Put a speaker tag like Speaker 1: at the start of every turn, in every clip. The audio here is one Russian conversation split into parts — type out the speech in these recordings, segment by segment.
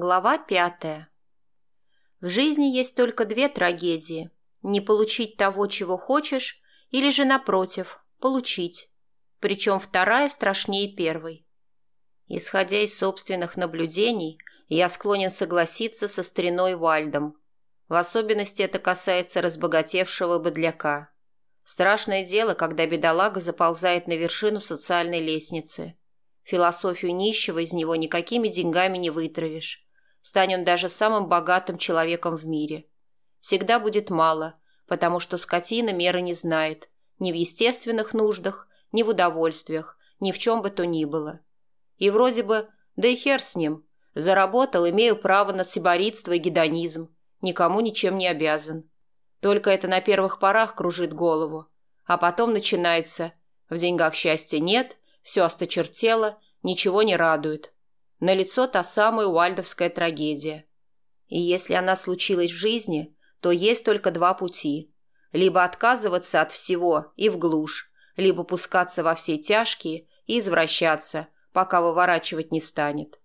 Speaker 1: Глава пятая. В жизни есть только две трагедии. Не получить того, чего хочешь, или же, напротив, получить. Причем вторая страшнее первой. Исходя из собственных наблюдений, я склонен согласиться со стариной Вальдом. В особенности это касается разбогатевшего быдляка. Страшное дело, когда бедолага заползает на вершину социальной лестницы. Философию нищего из него никакими деньгами не вытравишь Стань он даже самым богатым человеком в мире. Всегда будет мало, потому что скотина меры не знает. Ни в естественных нуждах, ни в удовольствиях, ни в чем бы то ни было. И вроде бы, да и хер с ним. Заработал, имею право на сиборитство и гедонизм. Никому ничем не обязан. Только это на первых порах кружит голову. А потом начинается. В деньгах счастья нет, все осточертело, ничего не радует. На лицо та самая уальдовская трагедия. И если она случилась в жизни, то есть только два пути. Либо отказываться от всего и в глушь, либо пускаться во все тяжкие и извращаться, пока выворачивать не станет.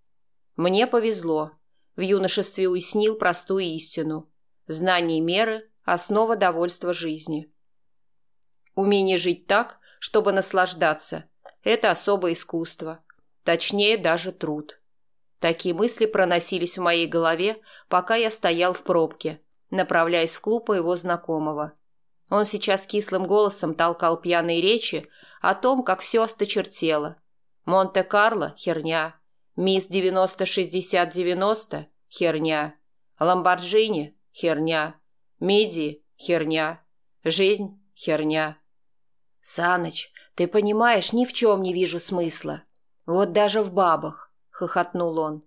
Speaker 1: Мне повезло. В юношестве уяснил простую истину. Знание меры – основа довольства жизни. Умение жить так, чтобы наслаждаться – это особое искусство. Точнее, даже труд. Такие мысли проносились в моей голове, пока я стоял в пробке, направляясь в клуб его знакомого. Он сейчас кислым голосом толкал пьяные речи о том, как все осточертело. Монте-Карло – херня. Мисс 90-60-90 – херня. Ламборджини – херня. Миди – херня. Жизнь – херня. «Саныч, ты понимаешь, ни в чем не вижу смысла. Вот даже в бабах хохотнул он.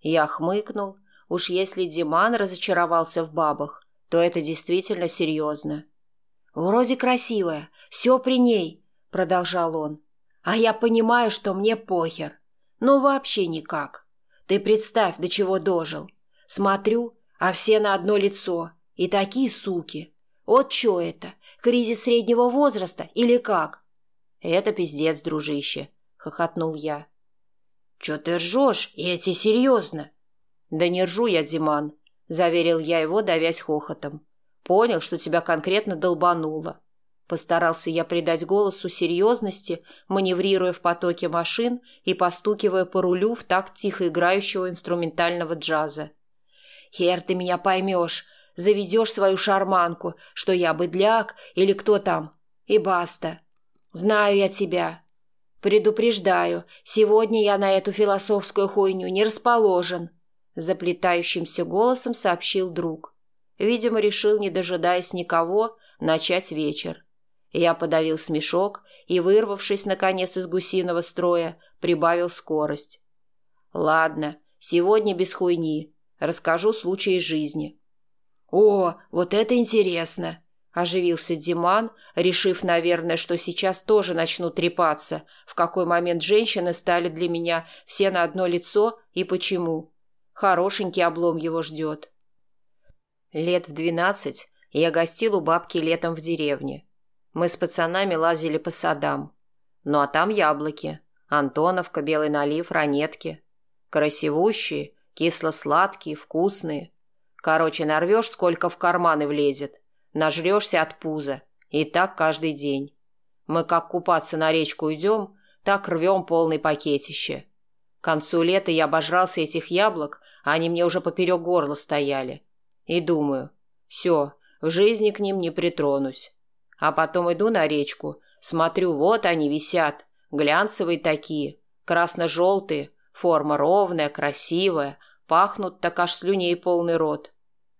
Speaker 1: Я хмыкнул. Уж если Диман разочаровался в бабах, то это действительно серьезно. «Вроде красивая, все при ней», — продолжал он. «А я понимаю, что мне похер. Ну, вообще никак. Ты представь, до чего дожил. Смотрю, а все на одно лицо. И такие суки. Вот что это? Кризис среднего возраста или как?» «Это пиздец, дружище», — хохотнул я. «Чё ты ржешь? Я тебе серьезно!» «Да не ржу я, Диман», — заверил я его, давясь хохотом. «Понял, что тебя конкретно долбануло». Постарался я придать голосу серьезности, маневрируя в потоке машин и постукивая по рулю в такт тихо играющего инструментального джаза. «Хер ты меня поймешь, заведешь свою шарманку, что я быдляк или кто там, и баста. Знаю я тебя, «Предупреждаю, сегодня я на эту философскую хуйню не расположен», заплетающимся голосом сообщил друг. Видимо, решил, не дожидаясь никого, начать вечер. Я подавил смешок и, вырвавшись, наконец, из гусиного строя, прибавил скорость. «Ладно, сегодня без хуйни. Расскажу случай из жизни». «О, вот это интересно!» Оживился Диман, решив, наверное, что сейчас тоже начну трепаться, в какой момент женщины стали для меня все на одно лицо и почему. Хорошенький облом его ждет. Лет в двенадцать я гостил у бабки летом в деревне. Мы с пацанами лазили по садам. Ну а там яблоки. Антоновка, белый налив, ранетки. Красивущие, кисло-сладкие, вкусные. Короче, нарвешь, сколько в карманы влезет. Нажрешься от пуза. И так каждый день. Мы как купаться на речку идем, так рвем полный пакетище. К концу лета я обожрался этих яблок, а они мне уже поперек горла стояли. И думаю, все, в жизни к ним не притронусь. А потом иду на речку, смотрю, вот они висят, глянцевые такие, красно-желтые, форма ровная, красивая, пахнут так аж слюней полный рот.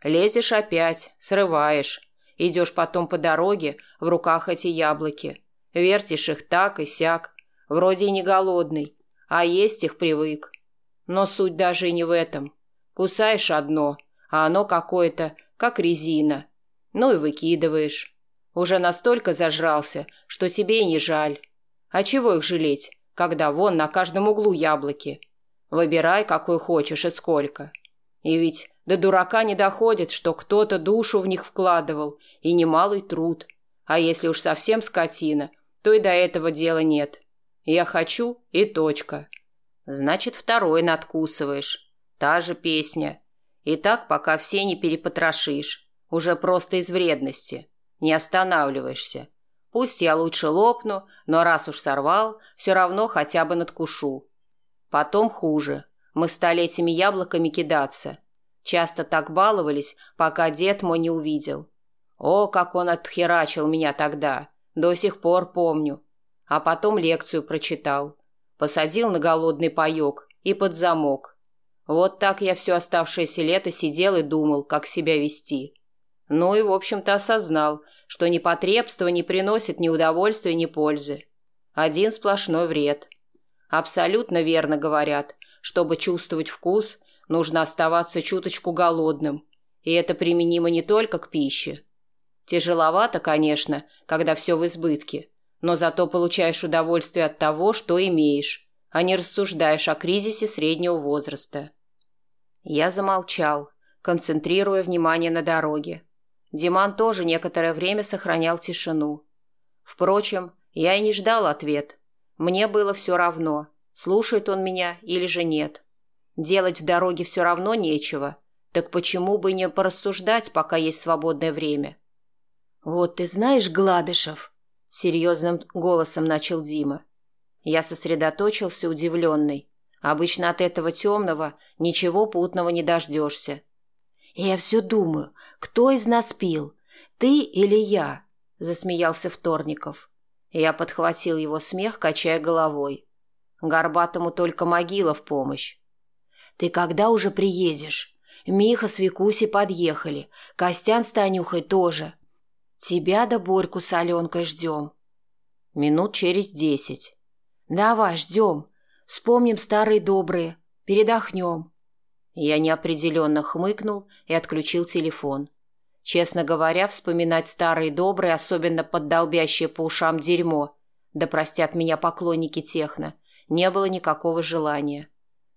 Speaker 1: Лезешь опять, срываешь. Идешь потом по дороге, в руках эти яблоки. Вертишь их так и сяк. Вроде и не голодный, а есть их привык. Но суть даже и не в этом. Кусаешь одно, а оно какое-то, как резина. Ну и выкидываешь. Уже настолько зажрался, что тебе и не жаль. А чего их жалеть, когда вон на каждом углу яблоки? Выбирай, какой хочешь и сколько. И ведь до дурака не доходит, что кто-то душу в них вкладывал, и немалый труд. А если уж совсем скотина, то и до этого дела нет. Я хочу, и точка. Значит, второй надкусываешь. Та же песня. И так, пока все не перепотрошишь. Уже просто из вредности. Не останавливаешься. Пусть я лучше лопну, но раз уж сорвал, все равно хотя бы надкушу. Потом хуже. Мы стали этими яблоками кидаться. Часто так баловались, пока дед мой не увидел. О, как он отхерачил меня тогда. До сих пор помню. А потом лекцию прочитал. Посадил на голодный паёк и под замок. Вот так я все оставшееся лето сидел и думал, как себя вести. Ну и, в общем-то, осознал, что непотребство не приносит ни удовольствия, ни пользы. Один сплошной вред. Абсолютно верно говорят, чтобы чувствовать вкус, нужно оставаться чуточку голодным. И это применимо не только к пище. Тяжеловато, конечно, когда все в избытке, но зато получаешь удовольствие от того, что имеешь, а не рассуждаешь о кризисе среднего возраста. Я замолчал, концентрируя внимание на дороге. Диман тоже некоторое время сохранял тишину. Впрочем, я и не ждал ответ. Мне было все равно, слушает он меня или же нет. Делать в дороге все равно нечего, так почему бы не порассуждать, пока есть свободное время? «Вот ты знаешь, Гладышев», — серьезным голосом начал Дима. Я сосредоточился, удивленный. Обычно от этого темного ничего путного не дождешься. «Я все думаю, кто из нас пил, ты или я?» — засмеялся Вторников. Я подхватил его смех, качая головой. Горбатому только могила в помощь. «Ты когда уже приедешь? Миха с Викусей подъехали, Костян с Танюхой тоже. Тебя да Борьку с Аленкой ждем». «Минут через десять». «Давай, ждем. Вспомним старые добрые. Передохнем». Я неопределенно хмыкнул и отключил телефон. Честно говоря, вспоминать старые добрые, особенно поддолбящее по ушам дерьмо, да простят меня поклонники техно, не было никакого желания.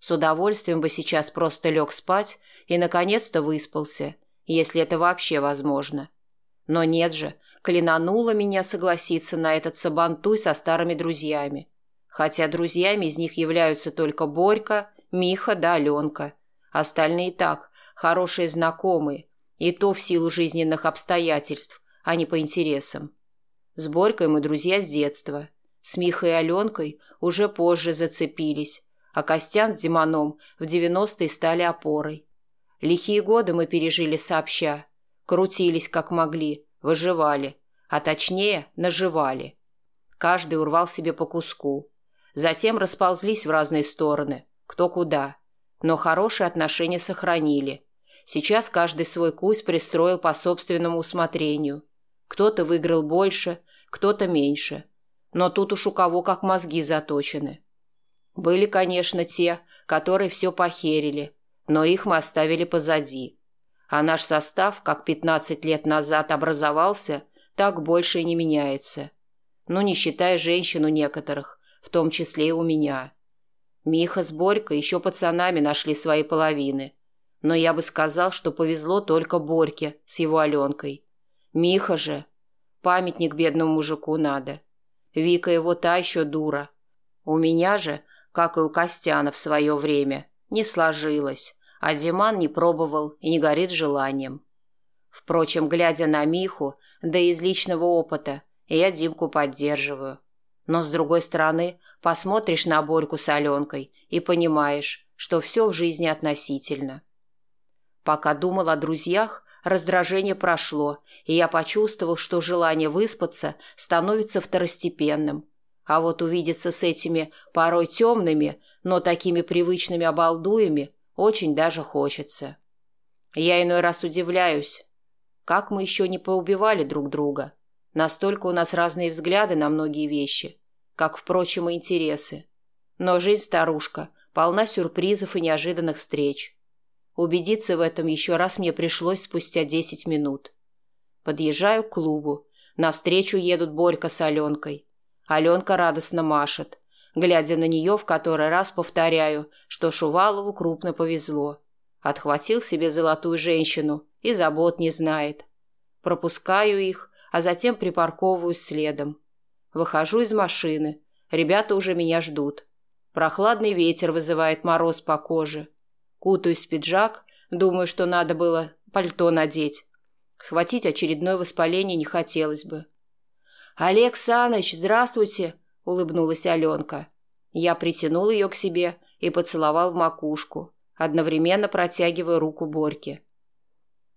Speaker 1: С удовольствием бы сейчас просто лег спать и, наконец-то, выспался, если это вообще возможно. Но нет же, клянуло меня согласиться на этот сабантуй со старыми друзьями хотя друзьями из них являются только Борька, Миха да Аленка. Остальные так, хорошие знакомые, и то в силу жизненных обстоятельств, а не по интересам. С Борькой мы друзья с детства. С Михой и Аленкой уже позже зацепились, а Костян с Димоном в девяностые стали опорой. Лихие годы мы пережили сообща. Крутились как могли, выживали, а точнее наживали. Каждый урвал себе по куску. Затем расползлись в разные стороны, кто куда. Но хорошие отношения сохранили. Сейчас каждый свой кусь пристроил по собственному усмотрению. Кто-то выиграл больше, кто-то меньше. Но тут уж у кого как мозги заточены. Были, конечно, те, которые все похерили, но их мы оставили позади. А наш состав, как 15 лет назад образовался, так больше и не меняется. Ну, не считая женщин у некоторых, в том числе и у меня. Миха с Борькой еще пацанами нашли свои половины. Но я бы сказал, что повезло только Борьке с его Аленкой. Миха же... Памятник бедному мужику надо. Вика его та еще дура. У меня же, как и у Костяна в свое время, не сложилось, а Диман не пробовал и не горит желанием. Впрочем, глядя на Миху, да из личного опыта, я Димку поддерживаю. Но, с другой стороны, посмотришь на Борьку с Аленкой и понимаешь, что все в жизни относительно. Пока думал о друзьях, раздражение прошло, и я почувствовал, что желание выспаться становится второстепенным. А вот увидеться с этими порой темными, но такими привычными обалдуями очень даже хочется. Я иной раз удивляюсь, как мы еще не поубивали друг друга. Настолько у нас разные взгляды на многие вещи, как, впрочем, и интересы. Но жизнь старушка полна сюрпризов и неожиданных встреч. Убедиться в этом еще раз мне пришлось спустя десять минут. Подъезжаю к клубу. Навстречу едут Борька с Аленкой. Аленка радостно машет. Глядя на нее, в который раз повторяю, что Шувалову крупно повезло. Отхватил себе золотую женщину и забот не знает. Пропускаю их, а затем припарковываюсь следом. Выхожу из машины. Ребята уже меня ждут. Прохладный ветер вызывает мороз по коже.
Speaker 2: Кутаюсь в пиджак, думаю, что надо было пальто надеть. Схватить очередное воспаление не хотелось бы. «Олег Саныч, здравствуйте!» – улыбнулась Аленка. Я притянул ее к себе и поцеловал в макушку, одновременно протягивая руку Борьке.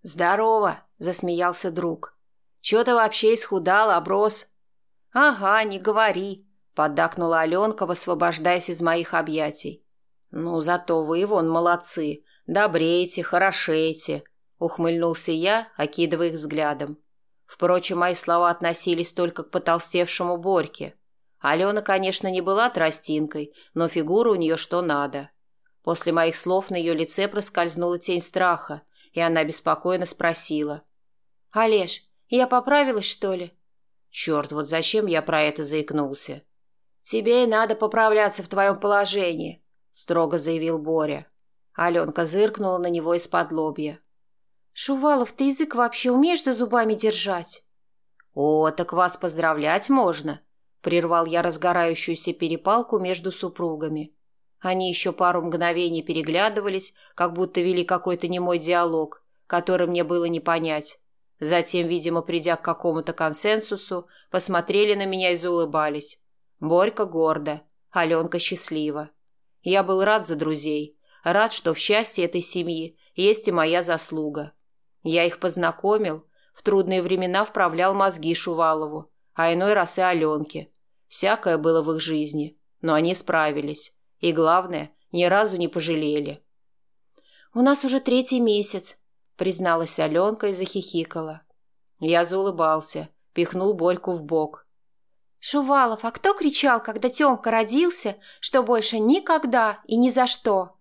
Speaker 2: «Здорово!» – засмеялся друг. «Чего ты вообще исхудал, оброс?» «Ага, не говори!» – поддакнула Аленка, высвобождаясь из моих объятий. «Ну, зато вы, вон, молодцы, добреете, хорошеете», – ухмыльнулся я, окидывая их взглядом. Впрочем, мои слова относились только к потолстевшему Борьке. Алена, конечно, не была тростинкой, но фигура у нее что надо. После моих слов на ее лице проскользнула тень страха, и она беспокойно спросила. «Олеж, я поправилась, что ли?» «Черт, вот зачем я про это заикнулся?» «Тебе и надо поправляться в твоем положении», — строго заявил Боря. Аленка зыркнула на него из-под лобья. «Шувалов, ты язык вообще умеешь за зубами держать?» «О, так вас поздравлять можно!» — прервал я разгорающуюся перепалку между супругами. Они еще пару мгновений переглядывались, как будто вели какой-то немой диалог, который мне было не понять. Затем, видимо, придя к какому-то консенсусу, посмотрели на меня и заулыбались. Борька гордо, Аленка счастлива. Я был рад за друзей, рад, что в счастье этой семьи есть и моя заслуга. Я их познакомил, в трудные времена вправлял мозги Шувалову, а иной раз и Аленке. Всякое было в их жизни, но они справились. И главное, ни разу не пожалели. «У нас уже третий месяц», — призналась Аленка и захихикала. Я заулыбался, пихнул Борьку в бок. «Шувалов, а кто кричал, когда Тёмка родился, что больше никогда и ни за что?»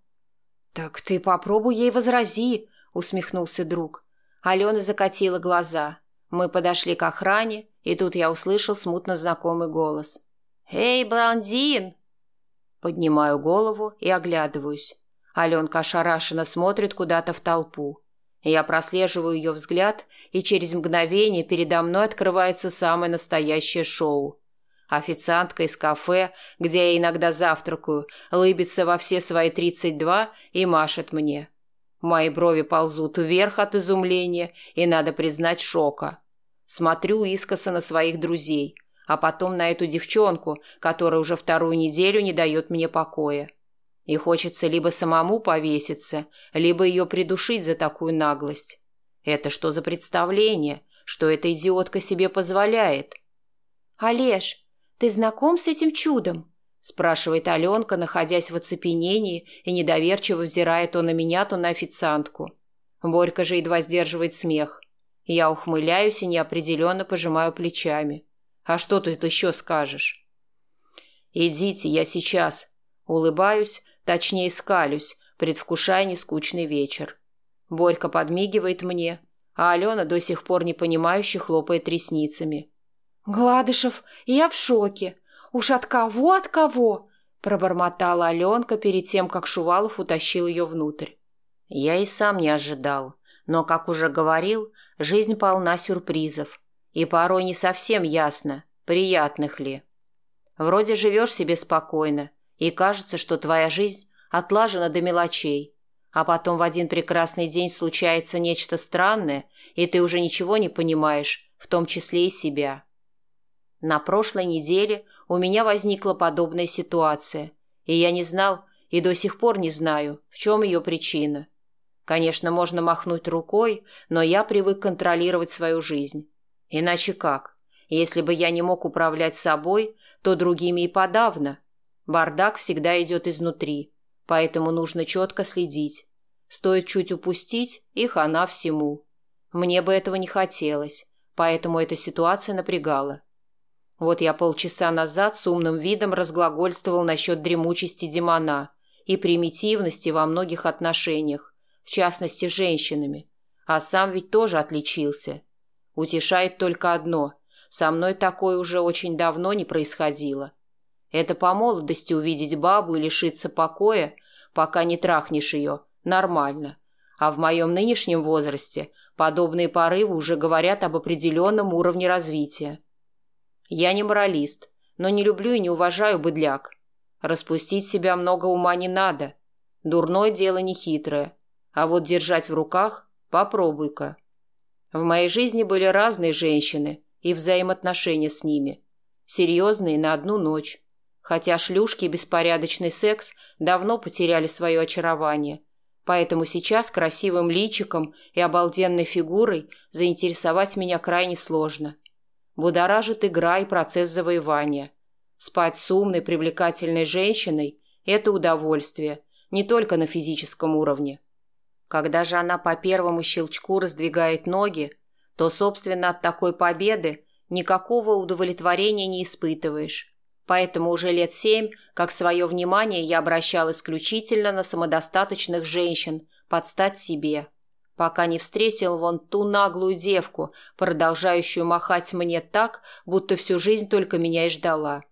Speaker 2: «Так ты попробуй ей возрази», — усмехнулся друг. Алена закатила глаза. Мы подошли к охране, и тут я услышал смутно знакомый голос. «Эй, блондин!» Поднимаю голову и оглядываюсь. Аленка ошарашенно смотрит куда-то в толпу. Я прослеживаю ее взгляд, и через мгновение передо мной открывается самое настоящее шоу. Официантка из кафе, где я иногда завтракаю, лыбится во все свои тридцать два и машет мне. Мои брови ползут вверх от изумления и, надо признать, шока. Смотрю искоса на своих друзей, а потом на эту девчонку, которая уже вторую неделю не дает мне покоя. И хочется либо самому повеситься, либо ее придушить за такую наглость. Это что за представление, что эта идиотка себе позволяет? «Олеж, ты знаком с этим чудом?» Спрашивает Аленка, находясь в оцепенении и недоверчиво взирая то на меня, то на официантку. Борька же едва сдерживает смех. Я ухмыляюсь и неопределенно пожимаю плечами. А что ты тут еще скажешь? Идите, я сейчас. Улыбаюсь, точнее скалюсь, предвкушая нескучный вечер. Борька подмигивает мне, а Алена до сих пор непонимающе хлопает ресницами. «Гладышев, я в шоке. Уж от кого, от кого?» – пробормотала Аленка перед тем, как Шувалов утащил ее внутрь. Я и сам не ожидал, но, как уже говорил, жизнь полна сюрпризов, и порой не совсем ясно, приятных ли. Вроде живешь себе спокойно, и кажется, что твоя жизнь отлажена до мелочей, а потом в один прекрасный день случается нечто странное, и ты уже ничего не понимаешь, в том числе и себя. На прошлой неделе у меня возникла подобная ситуация, и я не знал и до сих пор не знаю, в чем ее причина. Конечно, можно махнуть рукой, но я привык контролировать свою жизнь. Иначе как? Если бы я не мог управлять собой, то другими и подавно. Бардак всегда идет изнутри, поэтому нужно четко следить. Стоит чуть упустить, и хана всему. Мне бы этого не хотелось, поэтому эта ситуация напрягала. Вот я полчаса назад с умным видом разглагольствовал насчет дремучести демона и примитивности во многих отношениях, в частности, с женщинами. А сам ведь тоже отличился. Утешает только одно – со мной такое уже очень давно не происходило. Это по молодости увидеть бабу и лишиться покоя, пока не трахнешь ее, нормально. А в моем нынешнем возрасте подобные порывы уже говорят об определенном уровне развития. Я не моралист, но не люблю и не уважаю быдляк. Распустить себя много ума не надо. Дурное дело нехитрое. А вот держать в руках – попробуй-ка. В моей жизни были разные женщины и взаимоотношения с ними. Серьезные на одну ночь. Хотя шлюшки и беспорядочный секс давно потеряли свое очарование. Поэтому сейчас красивым личиком и обалденной фигурой заинтересовать меня крайне сложно. Будоражит игра и процесс завоевания. Спать с умной, привлекательной женщиной – это удовольствие, не только на физическом уровне. Когда же она по первому щелчку раздвигает ноги, то, собственно, от такой победы никакого удовлетворения не испытываешь. Поэтому уже лет семь, как свое внимание я обращал исключительно на самодостаточных женщин, под стать себе, пока не встретил вон ту наглую девку, продолжающую махать мне так, будто всю жизнь только меня и ждала.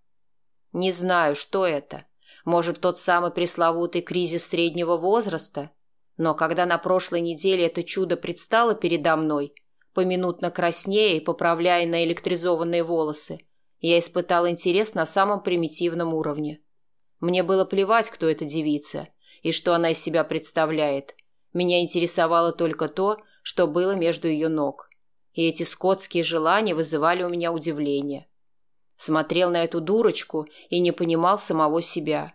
Speaker 2: Не знаю, что это. Может, тот самый пресловутый кризис среднего возраста? Но когда на прошлой неделе это чудо предстало передо мной, поминутно краснея и поправляя наэлектризованные волосы, я испытал интерес на самом примитивном уровне. Мне было плевать, кто эта девица и что она из себя представляет. Меня интересовало только то, что было между ее ног. И эти скотские желания вызывали у меня удивление. Смотрел на эту дурочку и не понимал самого себя.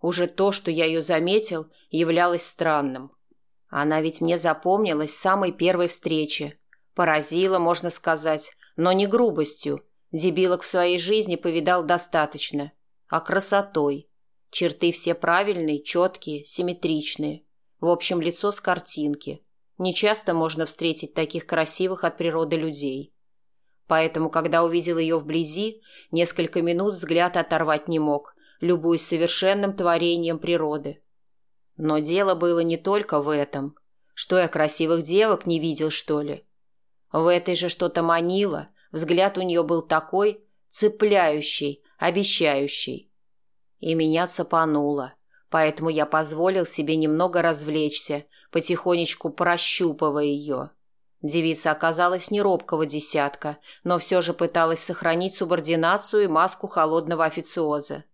Speaker 2: Уже то, что я ее заметил, являлось странным. Она ведь мне запомнилась с самой первой встречи. Поразила, можно сказать, но не грубостью. Дебилок в своей жизни повидал достаточно. А красотой. Черты все правильные, четкие, симметричные. В общем, лицо с картинки. Нечасто можно встретить таких красивых от природы людей. Поэтому, когда увидел ее вблизи, несколько минут взгляд оторвать не мог, любуясь совершенным творением природы. Но дело было не только в этом. Что я красивых девок не видел, что ли? В этой же что-то манило, взгляд у нее был такой цепляющий, обещающий. И меня цапануло, поэтому я позволил себе немного развлечься, потихонечку прощупывая ее. Девица оказалась не робкого десятка, но все же пыталась сохранить субординацию и маску холодного официоза.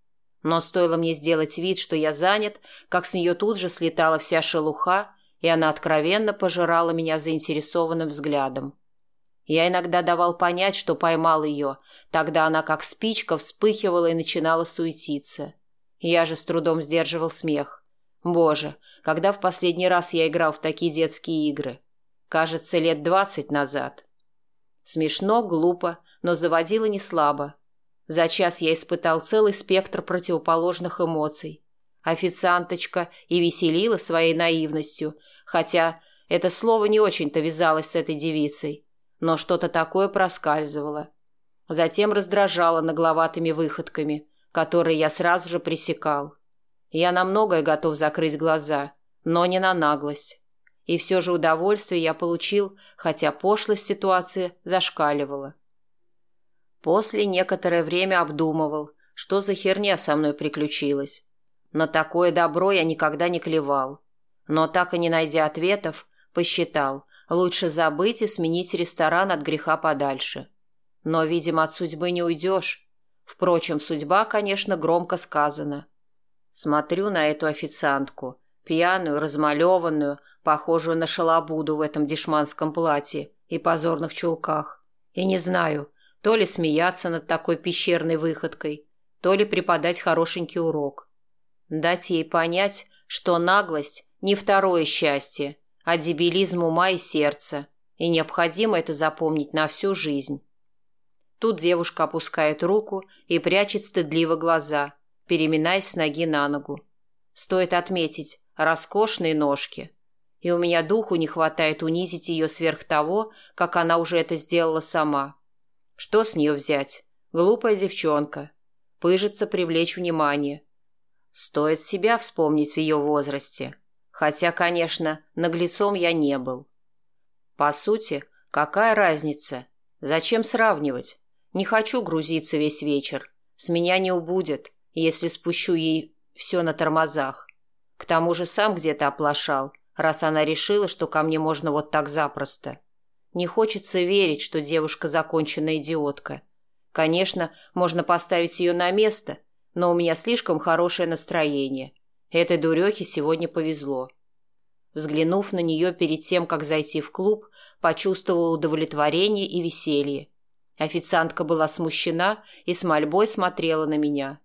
Speaker 2: Но стоило мне сделать вид, что я занят, как с нее тут же слетала вся шелуха, и она откровенно пожирала меня заинтересованным взглядом. Я иногда давал понять, что поймал ее, тогда она как спичка вспыхивала и начинала суетиться. Я же с трудом сдерживал смех. Боже, когда в последний раз я играл в такие детские игры? Кажется, лет двадцать назад. Смешно, глупо, но заводило не слабо. За час я испытал целый спектр противоположных эмоций. Официанточка и веселила своей наивностью, хотя это слово не очень-то вязалось с этой девицей, но что-то такое проскальзывало. Затем раздражало нагловатыми выходками, которые я сразу же пресекал. Я на многое готов закрыть глаза, но не на наглость. И все же удовольствие я получил, хотя пошлость ситуации зашкаливала. После некоторое время обдумывал, что за херня со мной приключилась. На такое добро я никогда не клевал. Но так и не найдя ответов, посчитал, лучше забыть и сменить ресторан от греха подальше. Но, видимо, от судьбы не уйдешь. Впрочем, судьба, конечно, громко сказана. Смотрю на эту официантку, пьяную, размалеванную, похожую на шалобуду в этом дешманском платье и позорных чулках. И не знаю, то ли смеяться над такой пещерной выходкой, то ли преподать хорошенький урок. Дать ей понять, что наглость – не второе счастье, а дебилизм ума и сердца, и необходимо это запомнить на всю жизнь. Тут девушка опускает руку и прячет стыдливо глаза, переминаясь с ноги на ногу. Стоит отметить, роскошные ножки. И у меня духу не хватает унизить ее сверх того, как она уже это сделала сама. Что с нее взять? Глупая девчонка. Пыжится привлечь внимание. Стоит себя вспомнить в ее возрасте. Хотя, конечно, наглецом я не был. По сути, какая разница? Зачем сравнивать? Не хочу грузиться весь вечер. С меня не убудет, если спущу ей все на тормозах. К тому же сам где-то оплошал, раз она решила, что ко мне можно вот так запросто. Не хочется верить, что девушка законченная идиотка. Конечно, можно поставить ее на место, но у меня слишком хорошее настроение. Этой дурехе сегодня повезло. Взглянув на нее перед тем, как зайти в клуб, почувствовала удовлетворение и веселье. Официантка была смущена и с мольбой смотрела на меня.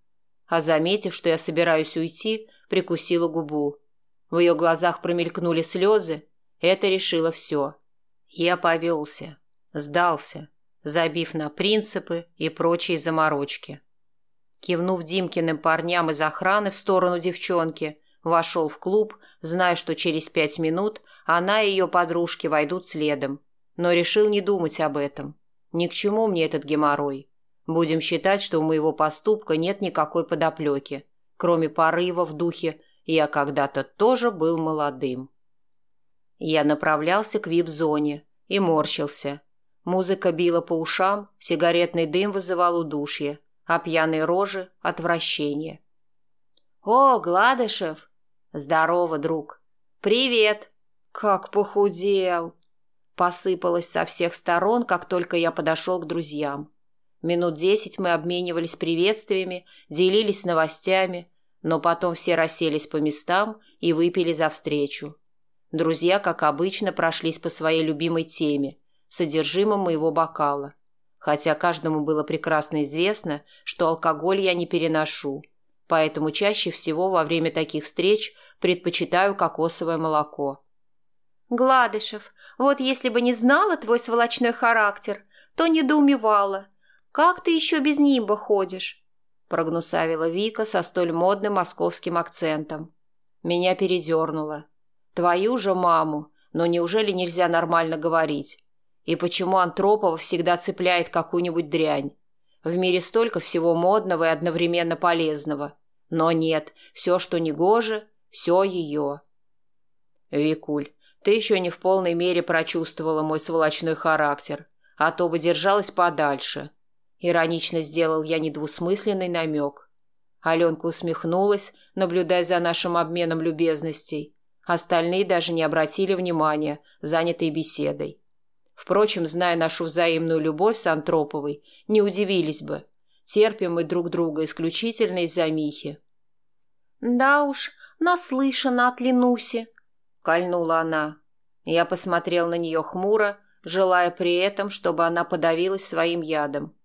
Speaker 2: А заметив, что я собираюсь уйти, прикусила губу. В ее глазах промелькнули слезы. Это решило все. Я повелся, сдался, забив на принципы и прочие заморочки. Кивнув Димкиным парням из охраны в сторону девчонки, вошел в клуб, зная, что через пять минут она и ее подружки войдут следом, но решил не думать об этом. Ни к чему мне этот геморрой. Будем считать, что у моего поступка нет никакой подоплеки, кроме порыва в духе «я когда-то тоже был молодым». Я направлялся к вип-зоне и морщился. Музыка била по ушам, сигаретный дым вызывал удушье, а пьяные рожи – отвращение. «О, Гладышев!» «Здорово, друг!» «Привет!» «Как похудел!» Посыпалось со всех сторон, как только я подошел к друзьям. Минут десять мы обменивались приветствиями, делились новостями, но потом все расселись по местам и выпили за встречу. Друзья, как обычно, прошлись по своей любимой теме – содержимому моего бокала. Хотя каждому было прекрасно известно, что алкоголь я не переношу, поэтому чаще всего во время таких встреч предпочитаю кокосовое молоко.
Speaker 1: Гладышев, вот если бы не знала твой сволочной характер, то недоумевала. Как ты еще без нимба ходишь? Прогнусавила Вика со столь модным московским акцентом.
Speaker 2: Меня передернуло. Твою же маму, но неужели нельзя нормально говорить? И почему Антропова всегда цепляет какую-нибудь дрянь? В мире столько всего модного и одновременно полезного. Но нет, все, что не гоже, все ее. Викуль, ты еще не в полной мере прочувствовала мой сволочной характер, а то бы держалась подальше. Иронично сделал я недвусмысленный намек. Аленка усмехнулась, наблюдая за нашим обменом любезностей. Остальные даже не обратили внимания, занятые беседой. Впрочем, зная нашу взаимную любовь с Антроповой, не удивились бы. Терпим мы друг друга исключительно из-за Михи.
Speaker 1: «Да уж, наслышана от Ленуси», — кольнула она. Я посмотрел на нее хмуро, желая при этом, чтобы она подавилась своим ядом.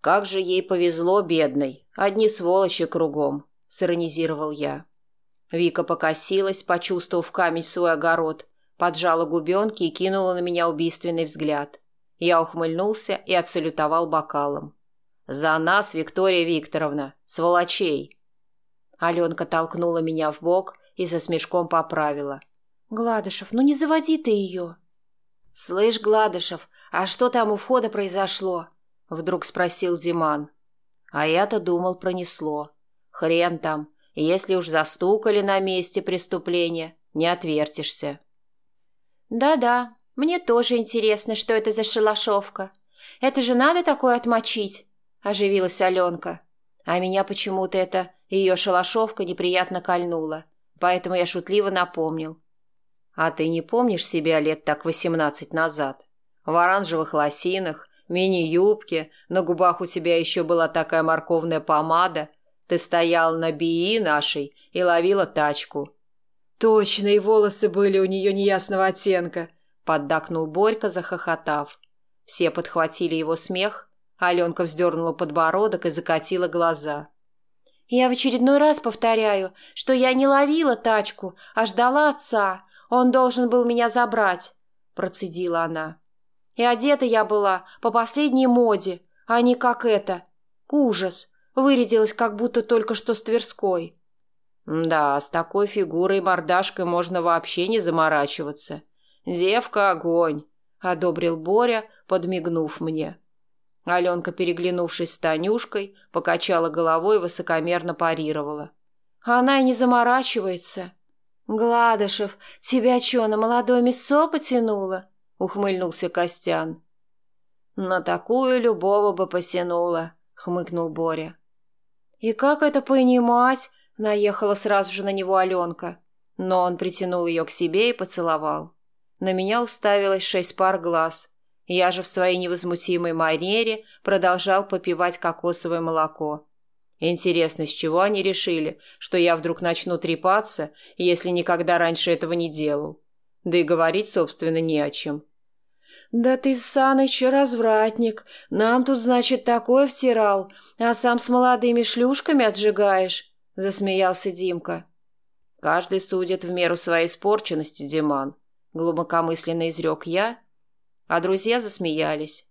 Speaker 1: «Как же ей повезло, бедной! Одни сволочи кругом!» — сиронизировал я. Вика покосилась, почувствовав камень в свой огород, поджала губенки и кинула на меня убийственный взгляд. Я ухмыльнулся и отсалютовал бокалом. «За нас, Виктория Викторовна! Сволочей!» Аленка толкнула меня в бок и со смешком поправила.
Speaker 3: «Гладышев, ну не заводи ты ее!»
Speaker 1: «Слышь, Гладышев, а что там у входа произошло?» Вдруг спросил Диман. А я-то думал, пронесло. Хрен там, если уж застукали на месте преступления, не отвертишься.
Speaker 3: «Да-да, мне тоже интересно, что это за шалашовка. Это же надо такое отмочить!» – оживилась Аленка. А меня почему-то эта ее шалашовка неприятно кольнула, поэтому я шутливо напомнил.
Speaker 2: «А ты не помнишь себя лет так восемнадцать назад? В оранжевых лосинах, мини-юбке, на губах у тебя еще была такая морковная помада. Ты стоял на БИИ нашей и ловила тачку».
Speaker 3: «Точно, и волосы были у нее неясного оттенка», — поддакнул Борька, захохотав.
Speaker 2: Все подхватили его смех, Аленка вздернула подбородок и закатила глаза.
Speaker 3: «Я в очередной раз повторяю, что я не ловила тачку, а ждала отца. Он должен был меня забрать», — процедила она. «И одета я была по последней моде, а не как это. Ужас! Вырядилась, как будто только что с Тверской».
Speaker 2: «Да, с такой фигурой и мордашкой можно вообще не заморачиваться. Девка огонь», — одобрил Боря, подмигнув мне. Аленка, переглянувшись с Танюшкой, покачала головой и высокомерно парировала.
Speaker 3: «Она и не заморачивается». «Гладышев, тебя что, на молодое мясо потянуло?» — ухмыльнулся Костян.
Speaker 1: «На такую любого бы потянуло», — хмыкнул Боря.
Speaker 3: «И как это понимать?» — наехала сразу же на него Аленка.
Speaker 2: Но он притянул ее к себе и поцеловал. На меня уставилось шесть пар глаз — я же в своей невозмутимой манере продолжал попивать кокосовое молоко. Интересно, с чего они решили, что я вдруг начну трепаться, если никогда раньше этого не делал? Да и говорить, собственно, не о чем.
Speaker 3: «Да ты, Саныч, развратник. Нам тут, значит, такое втирал, а сам с молодыми шлюшками отжигаешь», — засмеялся Димка.
Speaker 2: «Каждый судит в меру своей испорченности, Диман», — глубокомысленно изрек я, а друзья засмеялись.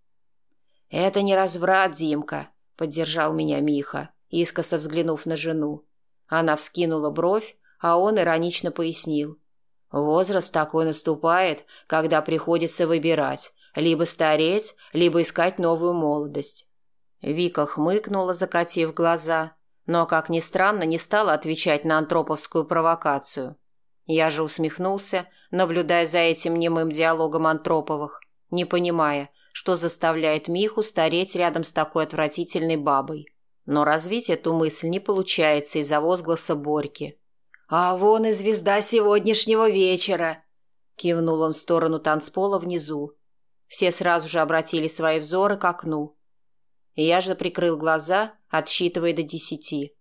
Speaker 2: «Это не разврат, Димка», — поддержал меня Миха, искоса взглянув на жену. Она вскинула бровь, а он иронично пояснил. «Возраст такой наступает, когда приходится выбирать, либо стареть, либо искать новую молодость». Вика хмыкнула, закатив глаза, но, как ни странно, не стала отвечать на антроповскую провокацию. Я же усмехнулся, наблюдая за этим немым диалогом антроповых, не понимая, что заставляет Миху стареть рядом с такой отвратительной бабой. Но развить эту мысль не получается из-за возгласа Борьки. «А вон и звезда сегодняшнего вечера!» Кивнул он в сторону танцпола внизу. Все сразу же обратили свои взоры к окну. Я же прикрыл глаза, отсчитывая до десяти.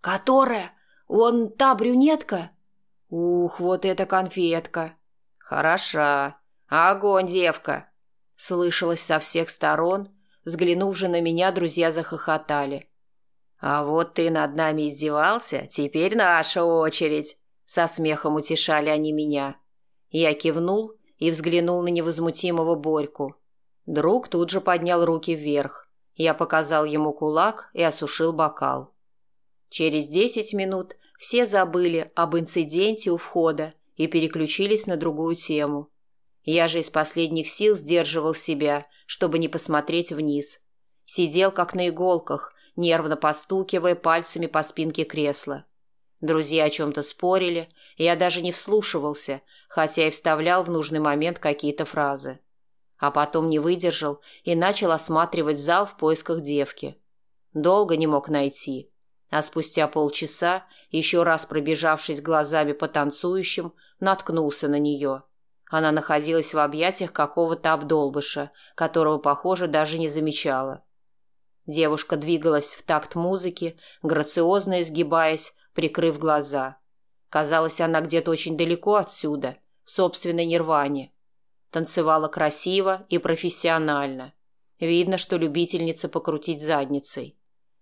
Speaker 3: «Которая? Вон та брюнетка?» «Ух, вот эта конфетка!»
Speaker 2: «Хороша! Огонь, девка!» Слышалось со всех сторон. Взглянув же на меня, друзья захохотали. «А вот ты над нами издевался, теперь наша очередь!» Со смехом утешали они меня. Я кивнул и взглянул на невозмутимого Борьку. Друг тут же поднял руки вверх. Я показал ему кулак и осушил бокал. Через десять минут все забыли об инциденте у входа и переключились на другую тему. Я же из последних сил сдерживал себя, чтобы не посмотреть вниз. Сидел как на иголках, нервно постукивая пальцами по спинке кресла. Друзья о чем-то спорили, я даже не вслушивался, хотя и вставлял в нужный момент какие-то фразы. А потом не выдержал и начал осматривать зал в поисках девки. Долго не мог найти, а спустя полчаса, еще раз пробежавшись глазами по танцующим, наткнулся на нее – она находилась в объятиях какого-то обдолбыша, которого, похоже, даже не замечала. Девушка двигалась в такт музыки, грациозно изгибаясь, прикрыв глаза. Казалось, она где-то очень далеко отсюда, в собственной нирване. Танцевала красиво и профессионально. Видно, что любительница покрутить задницей.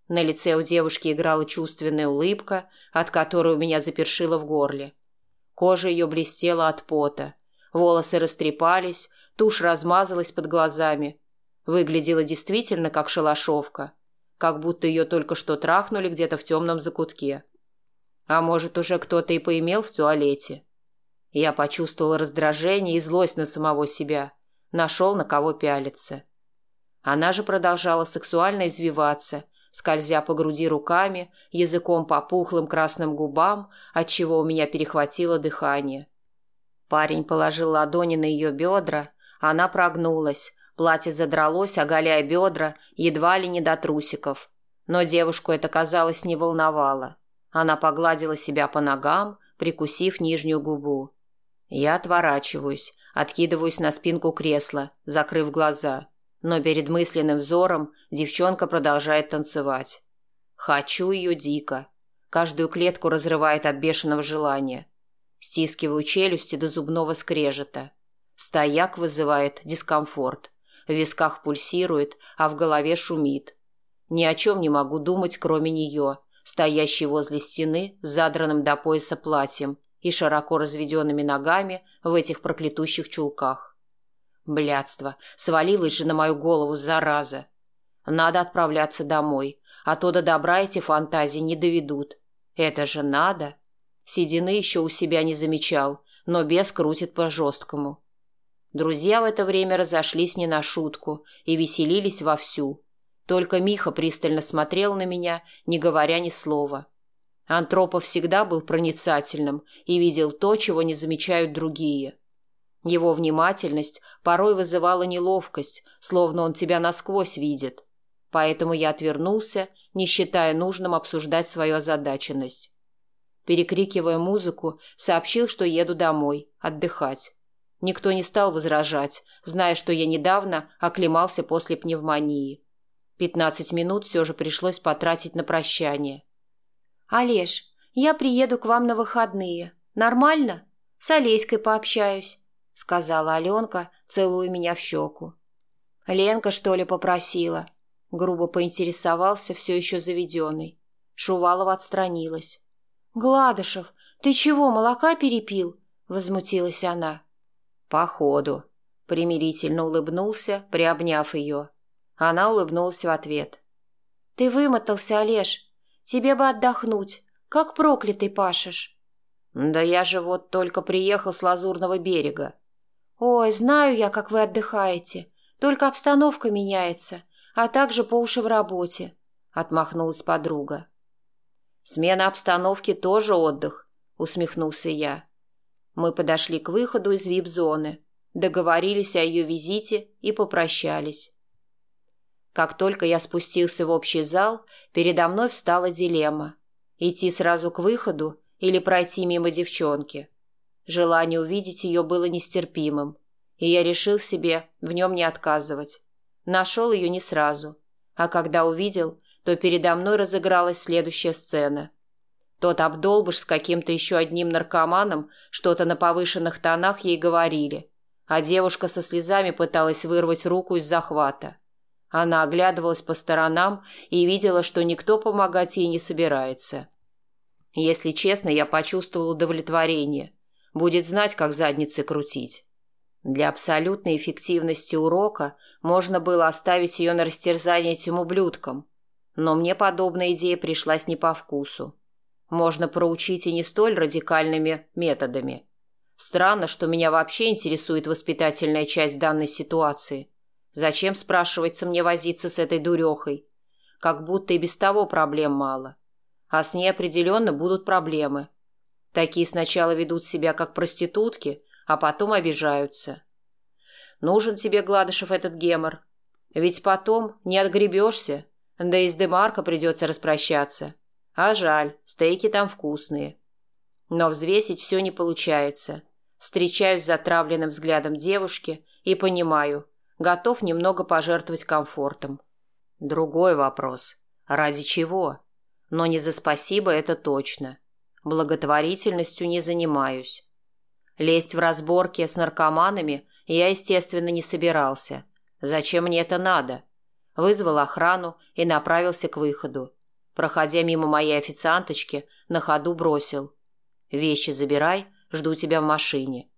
Speaker 2: На лице у девушки играла чувственная улыбка, от которой у меня запершило в горле. Кожа ее блестела от пота, Волосы растрепались, тушь размазалась под глазами. Выглядела действительно как шалашовка, как будто ее только что трахнули где-то в темном закутке. А может, уже кто-то и поимел в туалете. Я почувствовал раздражение и злость на самого себя. Нашел, на кого пялиться. Она же продолжала сексуально извиваться, скользя по груди руками, языком по пухлым красным губам, отчего у меня перехватило дыхание. Парень положил ладони на ее бедра, она прогнулась, платье задралось, оголяя бедра, едва ли не до трусиков. Но девушку это, казалось, не волновало. Она погладила себя по ногам, прикусив нижнюю губу. Я отворачиваюсь, откидываюсь на спинку кресла, закрыв глаза. Но перед мысленным взором девчонка продолжает танцевать. Хочу ее дико. Каждую клетку разрывает от бешеного желания. Стискиваю челюсти до зубного скрежета. Стояк вызывает дискомфорт. В висках пульсирует, а в голове шумит. Ни о чем не могу думать, кроме нее, стоящей возле стены с задранным до пояса платьем и широко разведенными ногами в этих проклятущих чулках. Блядство, свалилось же на мою голову, зараза. Надо отправляться домой, а то до добра эти фантазии не доведут. Это же надо. Седины еще у себя не замечал, но бес крутит по-жесткому. Друзья в это время разошлись не на шутку и веселились вовсю. Только Миха пристально смотрел на меня, не говоря ни слова. Антропов всегда был проницательным и видел то, чего не замечают другие. Его внимательность порой вызывала неловкость, словно он тебя насквозь видит. Поэтому я отвернулся, не считая нужным обсуждать свою озадаченность перекрикивая музыку, сообщил, что еду домой, отдыхать. Никто не стал возражать, зная, что я недавно оклемался после пневмонии. Пятнадцать минут все же пришлось потратить на прощание.
Speaker 3: «Олеж, я приеду к вам на выходные. Нормально? С Олеськой пообщаюсь», — сказала Аленка, целуя меня в щеку.
Speaker 2: «Ленка, что ли, попросила?» Грубо поинтересовался все еще заведенный. Шувалова отстранилась.
Speaker 3: «Гладышев, ты чего, молока перепил?» — возмутилась она.
Speaker 2: «Походу», — примирительно улыбнулся, приобняв ее. Она улыбнулась в ответ.
Speaker 3: «Ты вымотался, Олеж. Тебе бы отдохнуть. Как проклятый пашешь».
Speaker 2: «Да я же вот только приехал с Лазурного берега».
Speaker 3: «Ой, знаю я, как вы отдыхаете. Только обстановка меняется, а также по уши в работе», — отмахнулась подруга.
Speaker 2: «Смена обстановки тоже отдых», — усмехнулся я. Мы подошли к выходу из вип-зоны, договорились о ее визите и попрощались. Как только я спустился в общий зал, передо мной встала дилемма – идти сразу к выходу или пройти мимо девчонки. Желание увидеть ее было нестерпимым, и я решил себе в нем не отказывать. Нашел ее не сразу, а когда увидел, то передо мной разыгралась следующая сцена. Тот обдолбыш с каким-то еще одним наркоманом что-то на повышенных тонах ей говорили, а девушка со слезами пыталась вырвать руку из захвата. Она оглядывалась по сторонам и видела, что никто помогать ей не собирается. Если честно, я почувствовал удовлетворение. Будет знать, как задницы крутить. Для абсолютной эффективности урока можно было оставить ее на растерзание этим ублюдкам. Но мне подобная идея пришлась не по вкусу. Можно проучить и не столь радикальными методами. Странно, что меня вообще интересует воспитательная часть данной ситуации. Зачем, спрашивается, мне возиться с этой дурехой? Как будто и без того проблем мало. А с ней определенно будут проблемы. Такие сначала ведут себя как проститутки, а потом обижаются. Нужен тебе, Гладышев, этот гемор. Ведь потом не отгребешься, да и с Демарко придется распрощаться. А жаль, стейки там вкусные. Но взвесить все не получается. Встречаюсь с затравленным взглядом девушки и понимаю – готов немного пожертвовать комфортом. Другой вопрос. Ради чего? Но не за спасибо это точно. Благотворительностью не занимаюсь. Лезть в разборки с наркоманами я, естественно, не собирался. Зачем мне это надо? Вызвал охрану и направился к выходу. Проходя мимо моей официанточки, на ходу бросил. «Вещи забирай, жду тебя в машине».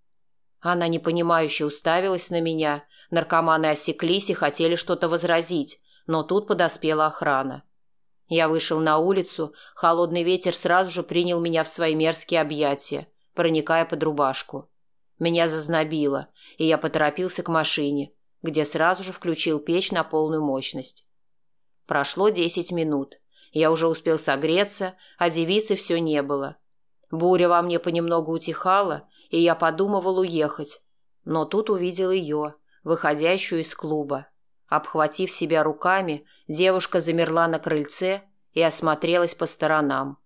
Speaker 2: Она непонимающе уставилась на меня, Наркоманы осеклись и хотели что-то возразить, но тут подоспела охрана. Я вышел на улицу, холодный ветер сразу же принял меня в свои мерзкие объятия, проникая под рубашку. Меня зазнобило, и я поторопился к машине, где сразу же включил печь на полную мощность. Прошло десять минут. Я уже успел согреться, а девицы все не было. Буря во мне понемногу утихала, и я подумывал уехать. Но тут увидел ее, выходящую из клуба. Обхватив себя руками, девушка замерла на крыльце и осмотрелась по сторонам.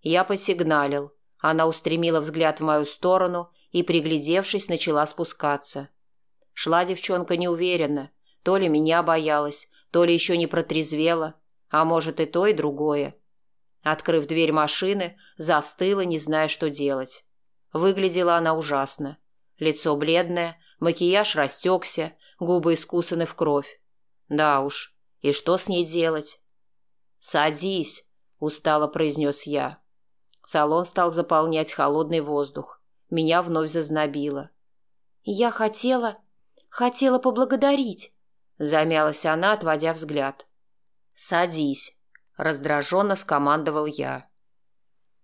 Speaker 2: Я посигналил. Она устремила взгляд в мою сторону и, приглядевшись, начала спускаться. Шла девчонка неуверенно. То ли меня боялась, то ли еще не протрезвела, а может и то, и другое. Открыв дверь машины, застыла, не зная, что делать. Выглядела она ужасно. Лицо бледное, Макияж растекся, губы искусаны в кровь. Да уж, и что с ней делать? «Садись», — устало произнес я. Салон стал заполнять холодный воздух. Меня вновь зазнобило.
Speaker 3: «Я хотела... хотела поблагодарить», — замялась она, отводя взгляд.
Speaker 2: «Садись», — раздраженно скомандовал я.